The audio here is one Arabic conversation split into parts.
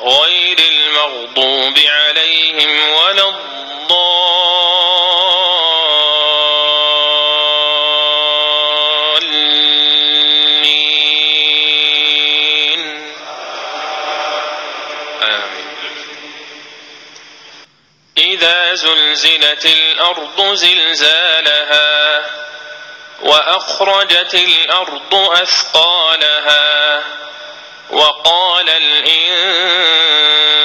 غير المغضوب عليهم ولا الضالين. آمين. إذا زلزلت الأرض زلزالها وأخرجت الأرض أثقالها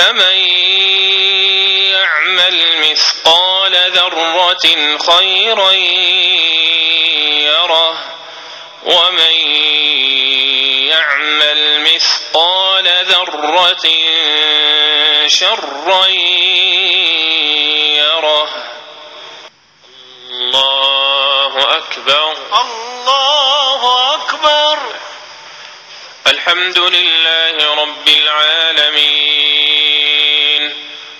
فمن يعمل مثقال ذرة خيرا يره ومن يعمل مثقال ذرة شرا يره الله أكبر الله أكبر. الحمد لله رب العالمين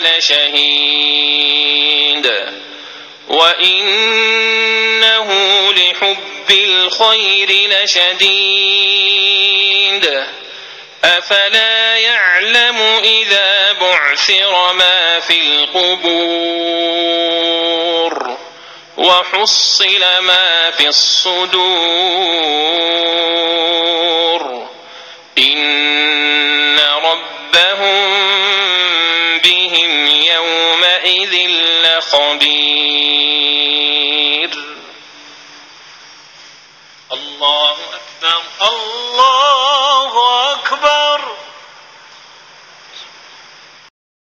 لشهيد وإنه لحب الخير لشديد. أفلا يعلم إذا بعثر ما في القبور. وحصل ما في الصدور. إن يومئذ لخبير. الله أكبر الله أكبر.